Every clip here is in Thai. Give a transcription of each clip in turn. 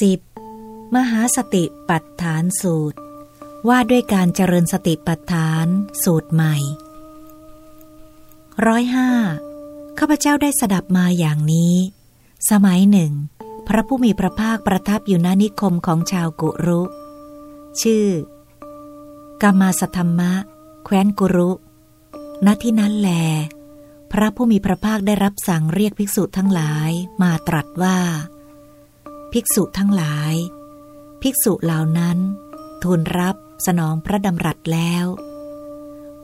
10. มหาสติปัฏฐานสูตร ว่าด้วยการเจริญสติปัฏฐานสูตรใหม่ร้อยห้าข้าพเจ้าได้สดับมาอย่างนี้ สมัยหนึ่ง พระผู้มีพระภาคประทับอยู่ณนิคมของชาวกุรุ ชื่อกามาสธรรมะ แคว้นกุรุ ณที่นั้นแล พระผู้มีพระภาคได้รับสั่งเรียกภิกษุทั้งหลายมาตรัสว่า ภิกษุทั้งหลาย ภิกษุเหล่านั้นทูลรับสนองพระดำรัสแล้ว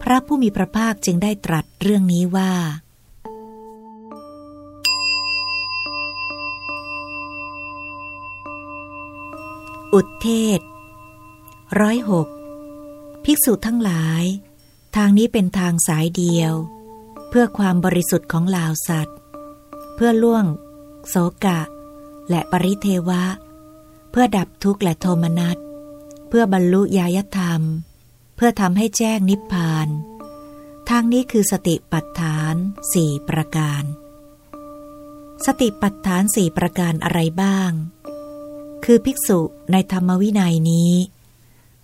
พระผู้มีพระภาคจึงได้ตรัสเรื่องนี้ว่า อุทเทศร้อยหกภิกษุทั้งหลาย ทางนี้เป็นทางสายเดียว เพื่อความบริสุทธิ์ของลาวสัตว์ เพื่อล่วงโสกะ และปริเทวะ เพื่อดับทุกข์และโทมนัส เพื่อบรรลุญายธรรม เพื่อทำให้แจ้งนิพพาน ทางนี้คือสติปัฏฐานสี่ประการ สติปัฏฐานสี่ประการอะไรบ้าง คือภิกษุในธรรมวินัยนี้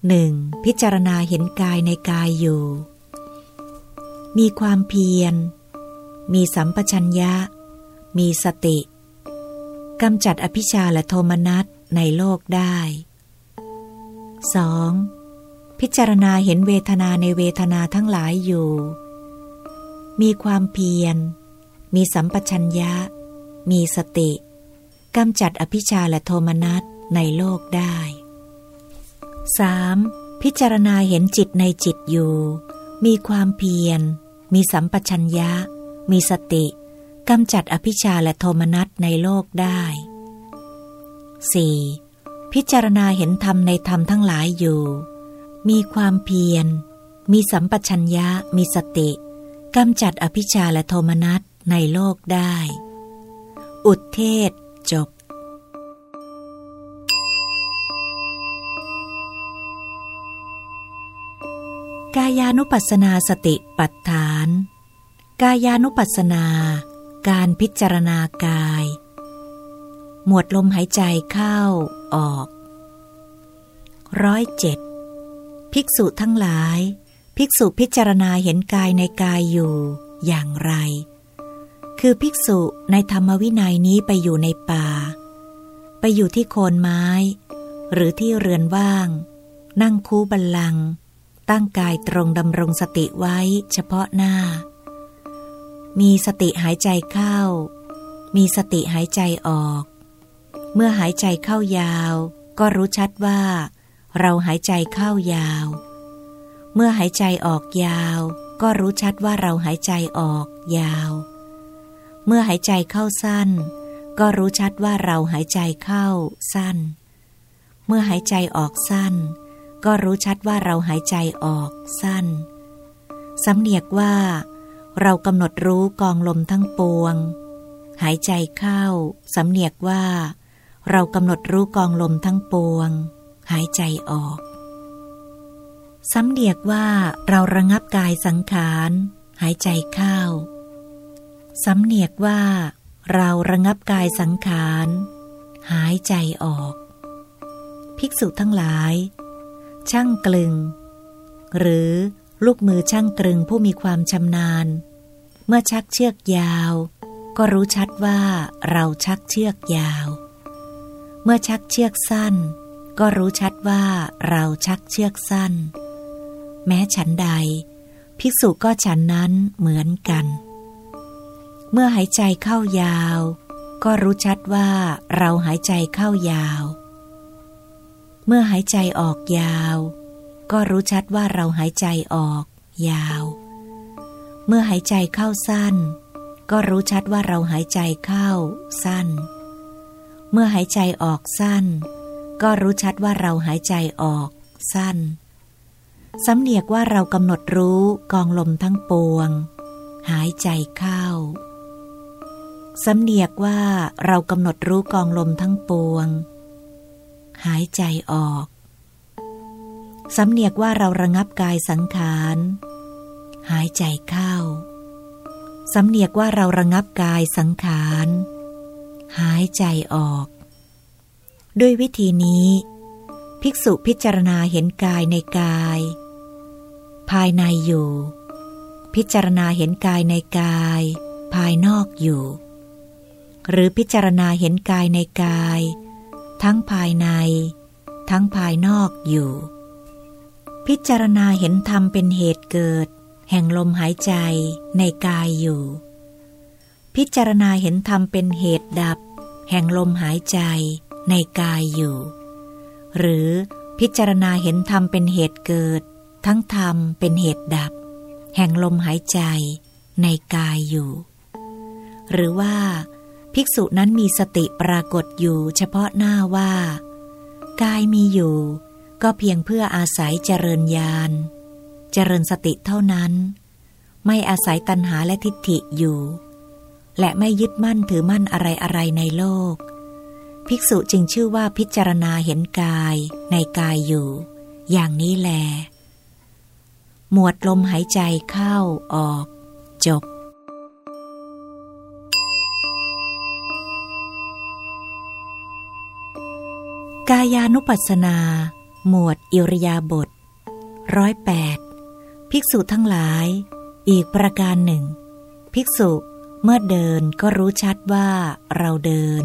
หนึ่งพิจารณาเห็นกายในกายอยู่ มีความเพียร มีสัมปชัญญะ มีสติ กำจัดอภิชาและโทมนัสในโลกได้ 2. พิจารณาเห็นเวทนาในเวทนาทั้งหลายอยู่ มีความเพียร มีสัมปชัญญะ มีสติกำจัดอภิชาและโทมนัสในโลกได้ 3. พิจารณาเห็นจิตในจิตอยู่ มีความเพียร มีสัมปชัญญะ มีสติ กำจัดอภิชาและโทมนัสในโลกได้ 4. พิจารณาเห็นธรรมในธรรมทั้งหลายอยู่ มีความเพียร มีสัมปชัญญะ มีสติกำจัดอภิชาและโทมนัสในโลกได้ อุทเทศจบ กายานุปัสสนาสติปัฏฐาน กายานุปัสสนา การพิจารณากาย หมวดลมหายใจเข้าออกร้อยเจ็ดภิกษุทั้งหลาย ภิกษุพิจารณาเห็นกายในกายอยู่อย่างไร คือภิกษุในธรรมวินัยนี้ไปอยู่ในป่า ไปอยู่ที่โคนไม้ หรือที่เรือนว่าง นั่งคูบัลลังก์ตั้งกายตรงดำรงสติไว้เฉพาะหน้า มีสติหายใจเข้า มีสติหายใจออก เมื่อหายใจเข้ายาว ก็รู้ชัดว่า เราหายใจเข้ายาว เมื่อหายใจออกยาว ก็รู้ชัดว่าเราหายใจออกยาว เมื่อหายใจเข้าสั้น ก็รู้ชัดว่าเราหายใจเข้าสั้น เมื่อหายใจออกสั้น ก็รู้ชัดว่าเราหายใจออกสั้นสำเนียกว่า เรากำหนดรู้กองลมทั้งปวง หายใจเข้า สำเนียกว่า เรากำหนดรู้กองลมทั้งปวง หายใจออก สำเนียกว่าเราระงับกายสังขาร หายใจเข้า สำเนียกว่า เราระงับกายสังขาร หายใจออก ภิกษุทั้งหลาย ช่างกลึง หรือลูกมือช่างกลึงผู้มีความชำนาญ เมื่อชักเชือกยาว ก็รู้ชัดว่าเราชักเชือกยาว เมื่อชักเชือกสั้น ก็รู้ชัดว่าเราชักเชือกสั้น แม้ฉันใด ภิกษุก็ฉันนั้นเหมือนกัน เมื่อหายใจเข้ายาว ก็รู้ชัดว่าเราหายใจเข้ายาว เมื่อหายใจออกยาว ก็รู้ชัดว่าเราหายใจออกยาว เมื่อหายใจเข้าสั้น ก็รู้ชัดว่าเราหายใจเข้าสั้น เมื่อหายใจออกสั้น ก็รู้ชัดว่าเราหายใจออกสั้นสำเนียกว่าเรากำหนดรู้กองลมทั้งปวง หายใจเข้าสำเนียกว่าเรากำหนดรู้กองลมทั้งปวง หายใจออกสำเนียกว่าเราระงับกายสังขาร หายใจเข้า สำเนียกว่าเราระงับกายสังขาร หายใจออก ด้วยวิธีนี้ ภิกษุพิจารณาเห็นกายในกาย ภายในอยู่ พิจารณาเห็นกายในกาย ภายนอกอยู่ หรือพิจารณาเห็นกายในกาย ทั้งภายใน ทั้งภายนอกอยู่พิจารณาเห็นธรรมเป็นเหตุเกิด แห่งลมหายใจในกายอยู่ พิจารณาเห็นธรรมเป็นเหตุดับ แห่งลมหายใจในกายอยู่ หรือพิจารณาเห็นธรรมเป็นเหตุเกิด ทั้งธรรมเป็นเหตุดับ แห่งลมหายใจในกายอยู่ หรือว่า ภิกษุนั้นมีสติปรากฏอยู่เฉพาะหน้าว่า กายมีอยู่ ก็เพียงเพื่ออาศัยเจริญญาณ เจริญสติเท่านั้น ไม่อาศัยตัณหาและทิฏฐิอยู่ และไม่ยึดมั่นถือมั่นอะไรอะไรในโลก ภิกษุจึงชื่อว่าพิจารณาเห็นกายในกายอยู่ อย่างนี้แล หมวดลมหายใจเข้าออก จบกายานุปัสสนา หมวดอิริยาบถร้อยแปด ภิกษุทั้งหลาย อีกประการหนึ่ง ภิกษุเมื่อเดินก็รู้ชัดว่าเราเดิน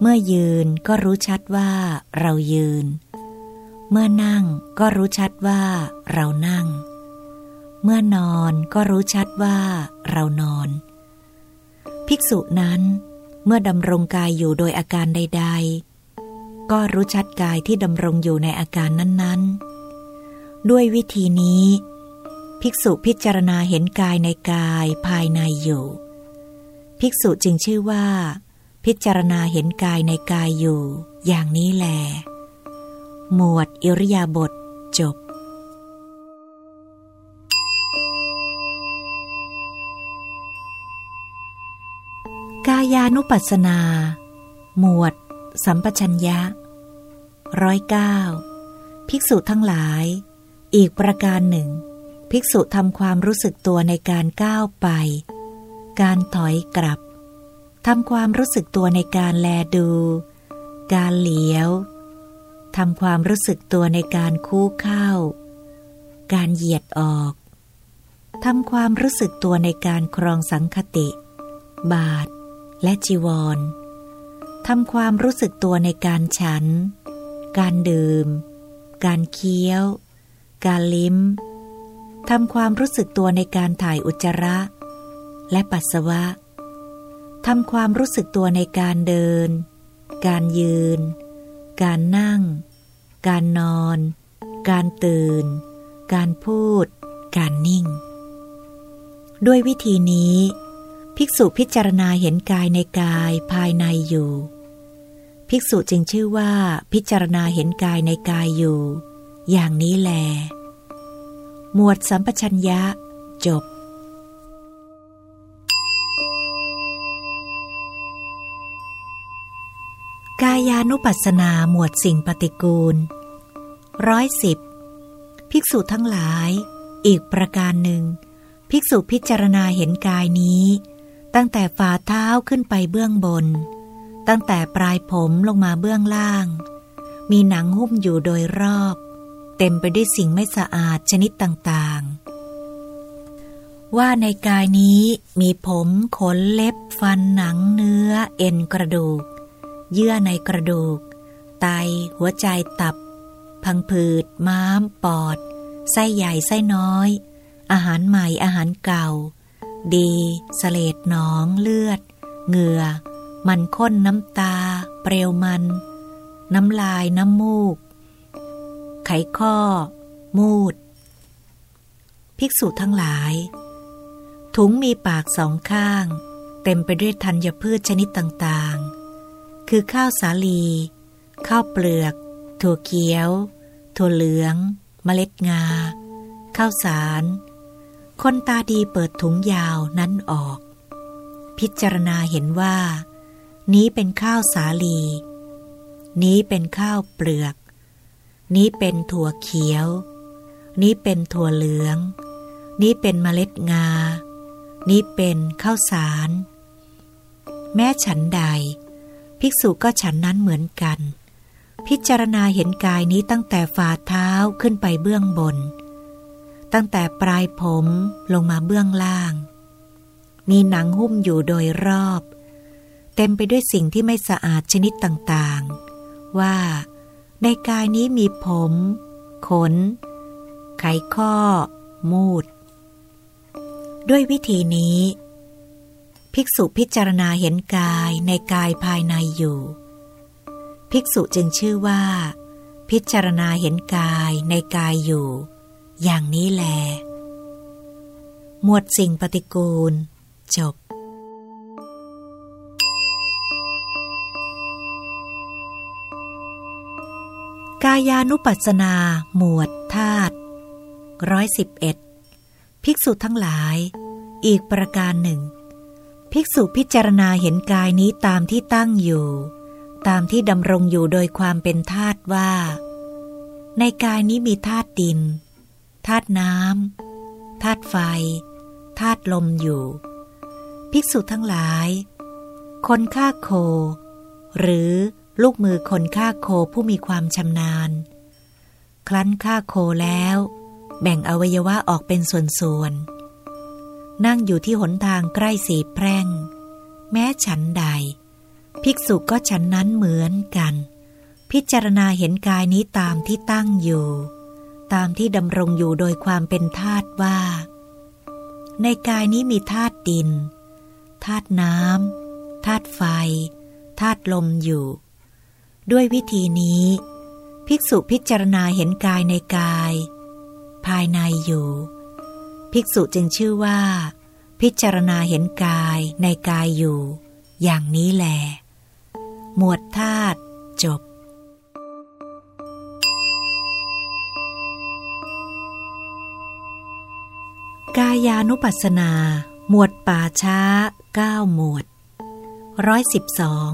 เมื่อยืนก็รู้ชัดว่าเรายืน เมื่อนั่งก็รู้ชัดว่าเรานั่ง เมื่อนอนก็รู้ชัดว่าเรานอน ภิกษุนั้นเมื่อดำรงกายอยู่โดยอาการใด ๆ ก็รู้ชัดกายที่ดำรงอยู่ในอาการนั้น ๆ ด้วยวิธีนี้ ภิกษุพิจารณาเห็นกายในกายภายในอยู่ ภิกษุจึงชื่อว่า พิจารณาเห็นกายในกายอยู่ อย่างนี้แล หมวดอิริยาบถจบ กายานุปัสสนา หมวด สัมปชัญญะร้อยเก้าภิกษุทั้งหลาย อีกประการหนึ่ง ภิกษุทำความรู้สึกตัวในการก้าวไป การถอยกลับ ทำความรู้สึกตัวในการแลดู การเหลียว ทำความรู้สึกตัวในการคู่เข้า การเหยียดออก ทำความรู้สึกตัวในการครองสังคติ บาท และจีวร ทำความรู้สึกตัวในการฉัน การดื่ม การเคี้ยว การลิ้ม ทำความรู้สึกตัวในการถ่ายอุจจาระ และปัสสาวะ ทำความรู้สึกตัวในการเดิน การยืน การนั่ง การนอน การตื่น การพูด การนิ่ง ด้วยวิธีนี้ ภิกษุพิจารณาเห็นกายในกายภายในอยู่ ภิกษุจึงชื่อว่าพิจารณาเห็นกายในกายอยู่ อย่างนี้แล หมวดสัมปชัญญะ จบกายานุปัสสนาหมวดสิ่งปฏิกูลร้อยสิบภิกษุทั้งหลาย อีกประการหนึ่ง ภิกษุพิจารณาเห็นกายนี้ ตั้งแต่ฝ่าเท้าขึ้นไปเบื้องบน ตั้งแต่ปลายผมลงมาเบื้องล่าง มีหนังหุ้มอยู่โดยรอบ เต็มไปด้วยสิ่งไม่สะอาดชนิดต่างๆ ว่าในกายนี้มีผมขนเล็บฟันหนังเนื้อ เอ็นกระดูก เยื่อในกระดูก ไต หัวใจตับ พังผืด ม้าม ปอด ไส้ใหญ่ไส้น้อย อาหารใหม่อาหารเก่า ดีสเลดหนอง เลือด เหงื่อ มันข้นน้ำตา เปรียวมัน น้ำลายน้ำมูก ไขข้อ มูด ภิกษุทั้งหลาย ถุงมีปากสองข้าง เต็มไปด้วยธัญพืชชนิดต่างๆ คือข้าวสาลี ข้าวเปลือก ถั่วเขียว ถั่วเหลือง เมล็ดงา ข้าวสาร คนตาดีเปิดถุงยาวนั้นออก พิจารณาเห็นว่า นี้เป็นข้าวสาลี นี้เป็นข้าวเปลือก นี้เป็นถั่วเขียว นี้เป็นถั่วเหลือง นี้เป็นเมล็ดงา นี้เป็นข้าวสาร แม้ฉันใด ภิกษุก็ฉันนั้นเหมือนกัน พิจารณาเห็นกายนี้ตั้งแต่ฝ่าเท้าขึ้นไปเบื้องบน ตั้งแต่ปลายผมลงมาเบื้องล่าง มีหนังหุ้มอยู่โดยรอบ เต็มไปด้วยสิ่งที่ไม่สะอาดชนิดต่างๆ ว่า ในกายนี้มีผม ขน ไขข้อ มูด ด้วยวิธีนี้ ภิกษุพิจารณาเห็นกายในกายภายในอยู่ ภิกษุจึงชื่อว่า พิจารณาเห็นกายในกายอยู่ อย่างนี้แล หมวดสิ่งปฏิกูล จบายานุปัสนา หมวดธาตุร้อยสิบเอ็ดภิกษุทั้งหลาย อีกประการหนึ่ง ภิกษุพิจารณาเห็นกายนี้ตามที่ตั้งอยู่ ตามที่ดำรงอยู่โดยความเป็นธาตุว่า ในกายนี้มีธาตุดินธาตุน้ำธาตุไฟธาตุลมอยู่ ภิกษุทั้งหลาย คนฆ่าโค หรือ ลูกมือคนฆ่าโคผู้มีความชำนาญ ครั้นฆ่าโคแล้ว แบ่งอวัยวะออกเป็นส่วนๆ นั่งอยู่ที่หนทางใกล้สีแพร่ง แม้ฉันใด ภิกษุก็ฉันนั้นเหมือนกัน พิจารณาเห็นกายนี้ตามที่ตั้งอยู่ ตามที่ดำรงอยู่โดยความเป็นธาตุว่า ในกายนี้มีธาตุดินธาตุน้ำธาตุไฟธาตุลมอยู่ ด้วยวิธีนี้ ภิกษุพิจารณาเห็นกายในกาย ภายในอยู่ ภิกษุจึงชื่อว่า พิจารณาเห็นกายในกายอยู่ อย่างนี้แหละหมวดธาตุจบกายานุปัสสนา หมวดป่าช้าเก้าหมวดร้อยสิบสอง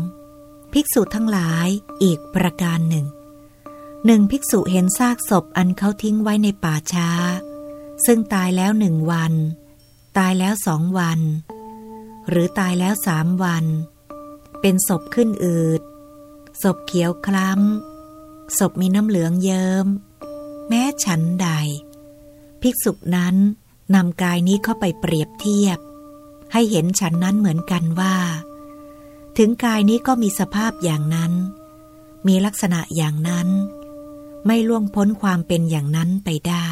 ภิกษุทั้งหลายอีกประการหนึ่ง หนึ่งภิกษุเห็นซากศพอันเขาทิ้งไว้ในป่าช้า ซึ่งตายแล้วหนึ่งวัน ตายแล้วสองวัน หรือตายแล้วสามวัน เป็นศพขึ้นอืด ศพเขียวคล้ำ ศพมีน้ำเหลืองเยิม้ม แม้ฉันใด ภิกษุนั้นนำกายนี้เข้าไปเปรียบเทียบ ให้เห็นฉันนั้นเหมือนกันว่า ถึงกายนี้ก็มีสภาพอย่างนั้น มีลักษณะอย่างนั้น ไม่ล่วงพ้นความเป็นอย่างนั้นไปได้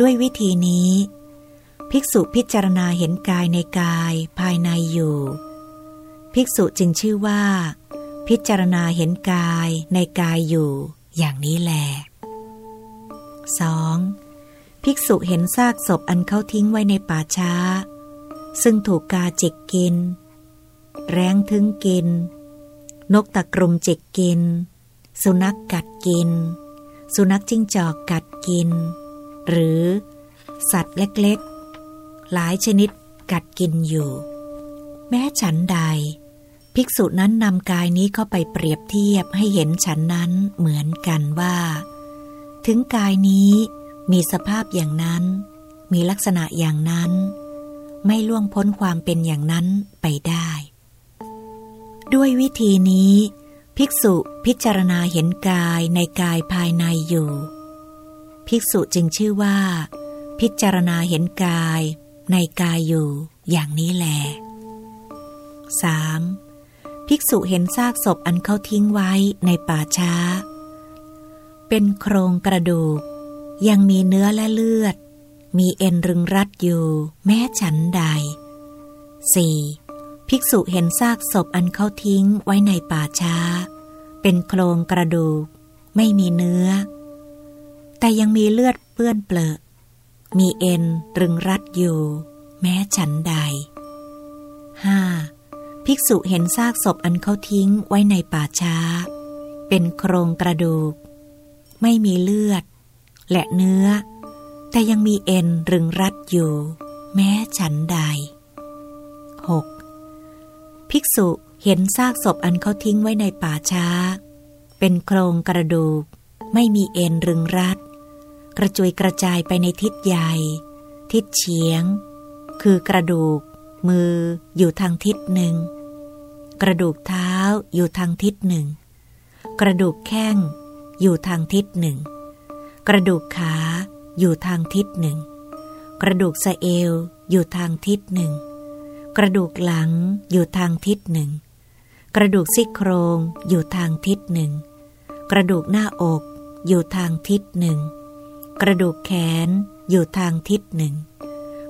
ด้วยวิธีนี้ ภิกษุพิจารณาเห็นกายในกายภายในอยู่ ภิกษุจึงชื่อว่า พิจารณาเห็นกายในกายอยู่ อย่างนี้แหละ 2. ภิกษุเห็นซากศพอันเขาทิ้งไว้ในป่าช้า ซึ่งถูกกาจิกกิน แรงทึงกิน นกตะกรุมจิกกิน สุนัขกกัดกิน สุนัขจิ้งจอกกัดกิน หรือ สัตว์เล็กๆ หลายชนิดกัดกินอยู่ แม้ฉันใด ภิกษุนั้นนำกายนี้เข้าไปเปรียบเทียบให้เห็นฉันนั้นเหมือนกันว่า ถึงกายนี้มีสภาพอย่างนั้น มีลักษณะอย่างนั้น ไม่ล่วงพ้นความเป็นอย่างนั้นไปได้ ด้วยวิธีนี้ ภิกษุพิจารณาเห็นกายในกายภายในอยู่ ภิกษุจึงชื่อว่า พิจารณาเห็นกายในกายอยู่อย่างนี้แหละ 3. ภิกษุเห็นซากศพอันเขาทิ้งไว้ในป่าช้า เป็นโครงกระดูก ยังมีเนื้อและเลือด มีเอ็นรึงรัดอยู่ แม้ฉันใด 4. ภิกษุเห็นซากศพอันเขาทิ้งไว้ในป่าช้า เป็นโครงกระดูก ไม่มีเนื้อ แต่ยังมีเลือดเปื้อนเปลอะมีเอ็นรึงรัดอยู่ แม้ฉันใด 5. ภิกษุเห็นซากศพอันเขาทิ้งไว้ในป่าช้า เป็นโครงกระดูก ไม่มีเลือด และเนื้อ แต่ยังมีเอ็นรึงรัดอยู่ แม้ฉันใด 6. ภิกษุเห็นซากศพอันเขาทิ้งไว้ในป่าช้า เป็นโครงกระดูก ไม่มีเอ็นรึงรัด กระจุยกระจายไปในทิศใหญ่ ทิศเฉียง คือกระดูก มืออยู่ทางทิศหนึ่ง กระดูกเท้าอยู่ทางทิศหนึ่ง กระดูกแข้งอยู่ทางทิศหนึ่ง กระดูกขาอยู่ทางทิศหนึ่ง กระดูกสะเอวอยู่ทางทิศหนึ่ง กระดูกหลังอยู่ทางทิศหนึ่ง กระดูกซี่โครงอยู่ทางทิศหนึ่ง กระดูกหน้าอกอยู่ทางทิศหนึ่ง กระดูกแขนอยู่ทางทิศหนึ่ง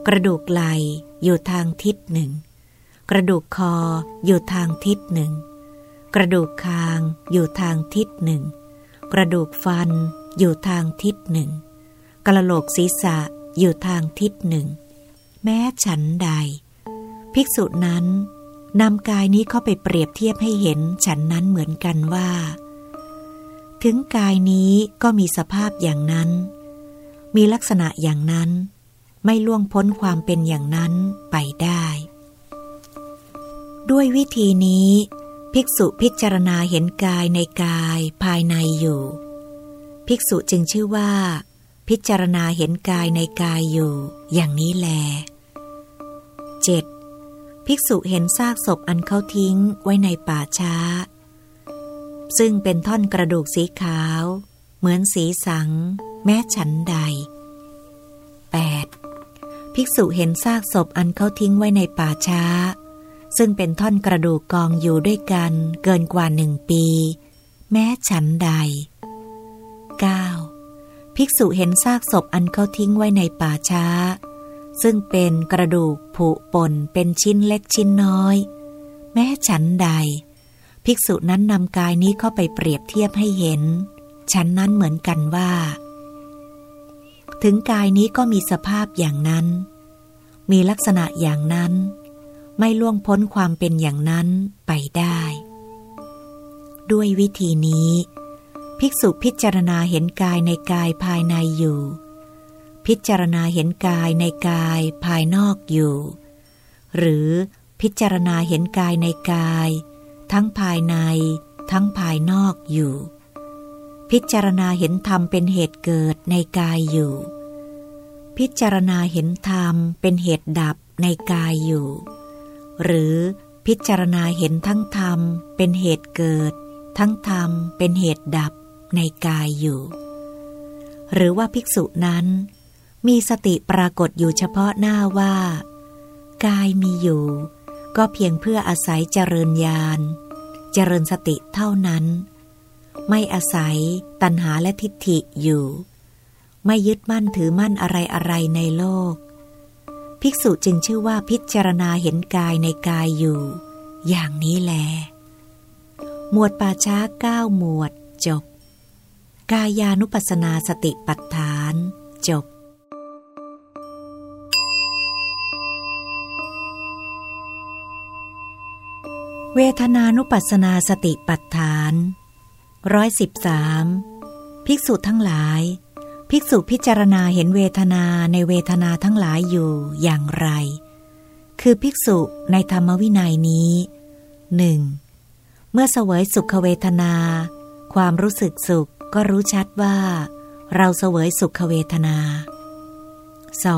กระดูกไหล่อยู่ทางทิศหนึ่ง กระดูกคออยู่ทางทิศหนึ่ง กระดูกคางอยู่ทางทิศหนึ่ง กระดูกฟันอยู่ทางทิศหนึ่ง กระโหลกศีรษะอยู่ทางทิศหนึ่ง แม้ฉันใด ภิกษุนั้นนำกายนี้เข้าไปเปรียบเทียบให้เห็นฉันนั้นเหมือนกันว่า ถึงกายนี้ก็มีสภาพอย่างนั้น มีลักษณะอย่างนั้น ไม่ล่วงพ้นความเป็นอย่างนั้นไปได้ ด้วยวิธีนี้ ภิกษุพิจารณาเห็นกายในกายภายในอยู่ ภิกษุจึงชื่อว่า พิจารณาเห็นกายในกายอยู่ อย่างนี้แล 7. ภิกษุเห็นซากศพอันเขาทิ้งไว้ในป่าช้า ซึ่งเป็นท่อนกระดูกสีขาว เหมือนสีสัง แม้ฉันใด 8. ภิกษุเห็นซากศพอันเขาทิ้งไว้ในป่าช้า ซึ่งเป็นท่อนกระดูกกองอยู่ด้วยกันเกินกว่าหนึ่งปี แม้ฉันใด 9. ภิกษุเห็นซากศพอันเขาทิ้งไว้ในป่าช้า ซึ่งเป็นกระดูกผุป่นเป็นชิ้นเล็กชิ้นน้อย แม้ฉันใด ภิกษุนั้นนำกายนี้เข้าไปเปรียบเทียบให้เห็น ฉันนั้นเหมือนกันว่า ถึงกายนี้ก็มีสภาพอย่างนั้น มีลักษณะอย่างนั้น ไม่ล่วงพ้นความเป็นอย่างนั้นไปได้ ด้วยวิธีนี้ ภิกษุพิจารณาเห็นกายในกายภายในอยู่ พิจารณาเห็นกายในกายภายนอกอยู่ หรือพิจารณาเห็นกายในกาย ทั้งภายใน ทั้งภายนอกอยู่ พิจารณาเห็นธรรมเป็นเหตุเกิดในกายอยู่ พิจารณาเห็นธรรมเป็นเหตุดับในกายอยู่ หรือพิจารณาเห็นทั้งธรรมเป็นเหตุเกิด ทั้งธรรมเป็นเหตุดับในกายอยู่ หรือว่าภิกษุนั้น มีสติปรากฏอยู่เฉพาะหน้าว่า กายมีอยู่ ก็เพียงเพื่ออาศัยเจริญญาณ เจริญสติเท่านั้น ไม่อาศัยตัณหาและทิฏฐิอยู่ ไม่ยึดมั่นถือมั่นอะไรอะไรในโลก ภิกษุจึงชื่อว่าพิจารณาเห็นกายในกายอยู่ อย่างนี้แล หมวดป่าช้าเก้าหมวดจบ กายานุปัสสนาสติปัฏฐาน จบ เวทนานุปัสนาสติปัฏฐานร้อยสิบสามภิกษุทั้งหลาย ภิกษุพิจารณาเห็นเวทนาในเวทนาทั้งหลายอยู่อย่างไร คือภิกษุในธรรมวินัยนี้หนึ่งเมื่อเสวยสุขเวทนา ความรู้สึกสุขก็รู้ชัดว่า เราเสวยสุขเวทนา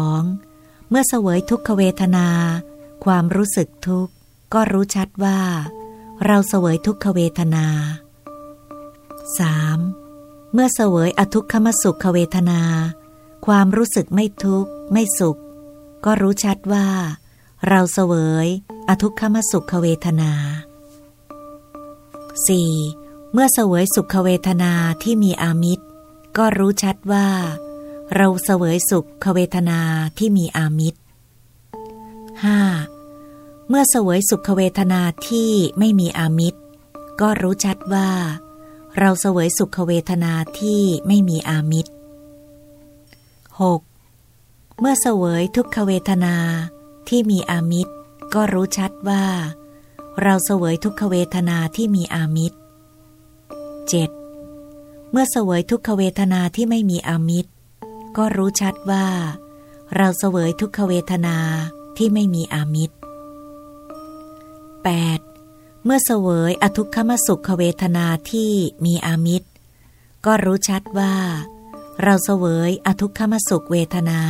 2. เมื่อเสวยทุกขเวทนา ความรู้สึกทุกข์ ก็รู้ชัดว่า เราเสวยทุกขเวทนา 3. เมื่อเสวยอทุกขมสุขเวทนา ความรู้สึกไม่ทุกข์ ไม่สุข ก็รู้ชัดว่า เราเสวยอทุกขมสุขเวทนา 4. เมื่อเสวยสุขเวทนาที่มีอามิตร ก็รู้ชัดว่า เราเสวยสุขเวทนาที่มีอามิตร 5. เมื่อเสวยสุขเวทนาที่ไม่มีอามิตร ก็รู้ชัดว่า เราเสวยสุขเวทนาที่ไม่มีอามิตร 6. เมื่อเสวยทุกขเวทนาที่มีอามิตร ก็รู้ชัดว่า เราเสวยทุกขเวทนาที่มีอามิตร 7. เมื่อเสวยทุกขเวทนาที่ไม่มีอามิตร ก็รู้ชัดว่า เราเสวยทุกขเวทนาที่ไม่มีอามิตร 8. เมื่อเสวยอทุกขมสุขเวทนาที่มีอามิตร ก็รู้ชัดว่า เราเสวยอทุกขมสุขเวทนา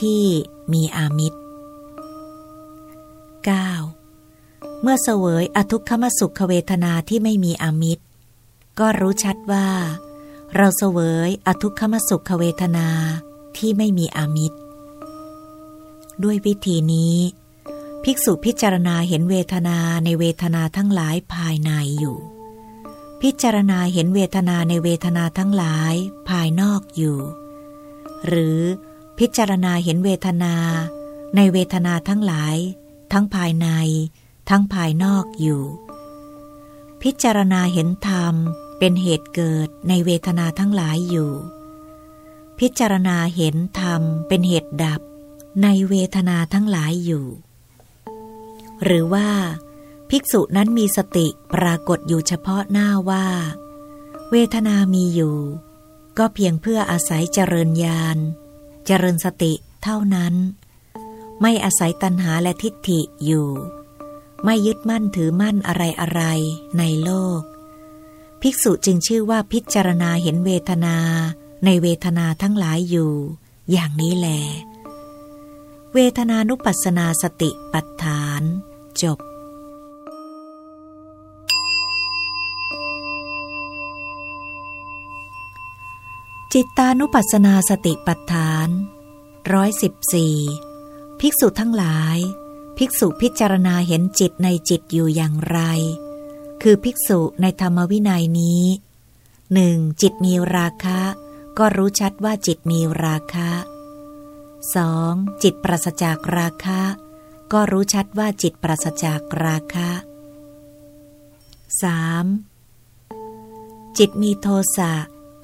ที่มีอามิตร 9. เมื่อเสวยอทุกขมสุขเวทนาที่ไม่มีอามิตร ก็รู้ชัดว่า เราเสวยอทุกขมสุขเวทนาที่ไม่มีอามิตร ด้วยวิธีนี้ ภิกษุพิจารณาเห็นเวทนาในเวทนาทั้งหลายภายในอยู่ พิจารณาเห็นเวทนาในเวทนาทั้งหลายภายนอกอยู่ หรือพิจารณาเห็นเวทนาในเวทนาทั้งหลาย ทั้งภายใน ทั้งภายนอกอยู่ พิจารณาเห็นธรรมเป็นเหตุเกิดในเวทนาทั้งหลายอยู่ พิจารณาเห็นธรรมเป็นเหตุดับในเวทนาทั้งหลายอยู่ หรือว่า ภิกษุนั้นมีสติปรากฏอยู่เฉพาะหน้าว่า เวทนามีอยู่ ก็เพียงเพื่ออาศัยเจริญญาณเจริญสติเท่านั้น ไม่อาศัยตัณหาและทิฏฐิอยู่ ไม่ยึดมั่นถือมั่นอะไรอะไรในโลก ภิกษุจึงชื่อว่าพิจารณาเห็นเวทนาในเวทนาทั้งหลายอยู่ อย่างนี้แหลเวทนานุปัสสนาสติปัฏฐาน จบจิตตานุปัสสนาสติปัฏฐานร้อยสิบสี่ภิกษุทั้งหลาย ภิกษุพิจารณาเห็นจิตในจิตอยู่อย่างไร คือภิกษุในธรรมวินัยนี้หนึ่งจิตมีราคะ ก็รู้ชัดว่าจิตมีราคะ 2. จิตปราศจากราคะ ก็รู้ชัดว่าจิตปราศจากราคะ 3. จิตมีโทสะ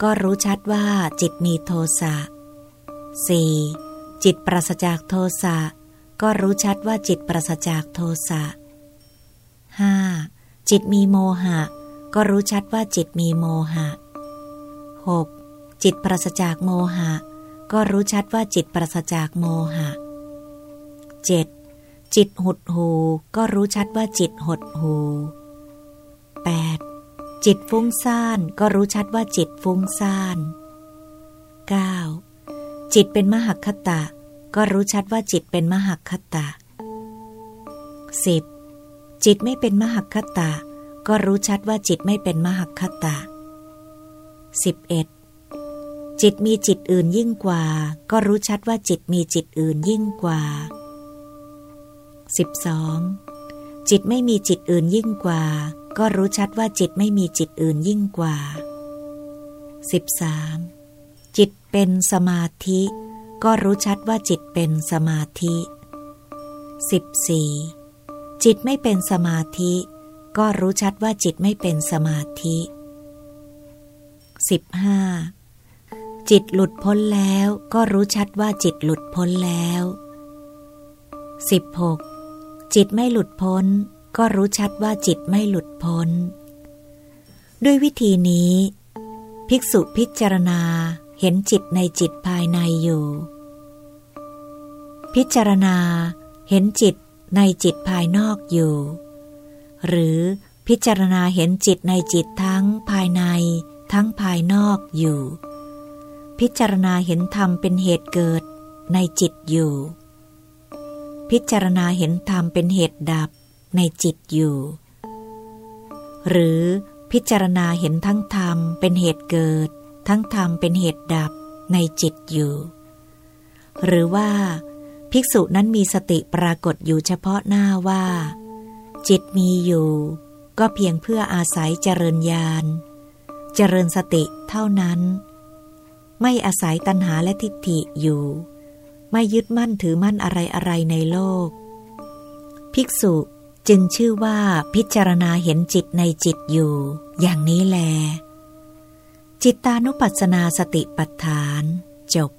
ก็รู้ชัดว่าจิตมีโทสะ 4. จิตปราศจากโทสะก็รู้ชัดว่าจิตปราศจากโทสะ 5. จิตมีโมหะ ก็รู้ชัดว่าจิตมีโมหะ 6. จิตปราศจากโมหะ ก็รู้ชัดว่าจิตปราศจากโมหะ 7. จิตหดหูก็รู้ชัดว่าจิตหดหู 8. จิตฟุ้งซ่านก็รู้ชัดว่าจิตฟุ้งซ่าน 9. จิตเป็นมหคตะ ก็รู้ชัดว่าจิตเป็นมหคตะ 10. จิตไม่เป็นมหคตะ ก็รู้ชัดว่าจิตไม่เป็นมหคตะ 11. จิตมีจิตอื่นยิ่งกว่า ก็รู้ชัดว่าจิตมีจิตอื่นยิ่งกว่า 12. จิตไม่มีจิตอื่นยิ่งกว่า ก็รู้ชัดว่าจิตไม่มีจิตอื่นยิ่งกว่า 13. จิตเป็นสมาธิ ก็รู้ชัดว่าจิตเป็นสมาธิ 14. จิตไม่เป็นสมาธิ ก็รู้ชัดว่าจิตไม่เป็นสมาธิ 15. จิตหลุดพ้นแล้วก็รู้ชัดว่าจิตหลุดพ้นแล้ว 16. จิตไม่หลุดพ้น ก็รู้ชัดว่าจิตไม่หลุดพ้น ด้วยวิธีนี้ ภิกษุพิจารณาเห็นจิตในจิตภายในอยู่ พิจารณาเห็นจิตในจิตภายนอกอยู่ หรือพิจารณาเห็นจิตในจิตทั้งภายในทั้งภายนอกอยู่ พิจารณาเห็นธรรมเป็นเหตุเกิดในจิตอยู่ พิจารณาเห็นธรรมเป็นเหตุดับในจิตอยู่ หรือพิจารณาเห็นทั้งธรรมเป็นเหตุเกิด ทั้งธรรมเป็นเหตุดับในจิตอยู่ หรือว่า ภิกษุนั้นมีสติปรากฏอยู่เฉพาะหน้าว่า จิตมีอยู่ ก็เพียงเพื่ออาศัยเจริญญาณ เจริญสติเท่านั้น ไม่อาศัยตัณหาและทิฏฐิอยู่ ไม่ยึดมั่นถือมั่นอะไรอะไรในโลก ภิกษุจึงชื่อว่าพิจารณาเห็นจิตในจิตอยู่ อย่างนี้แล จิตตานุปัสสนาสติปัฏฐาน จบ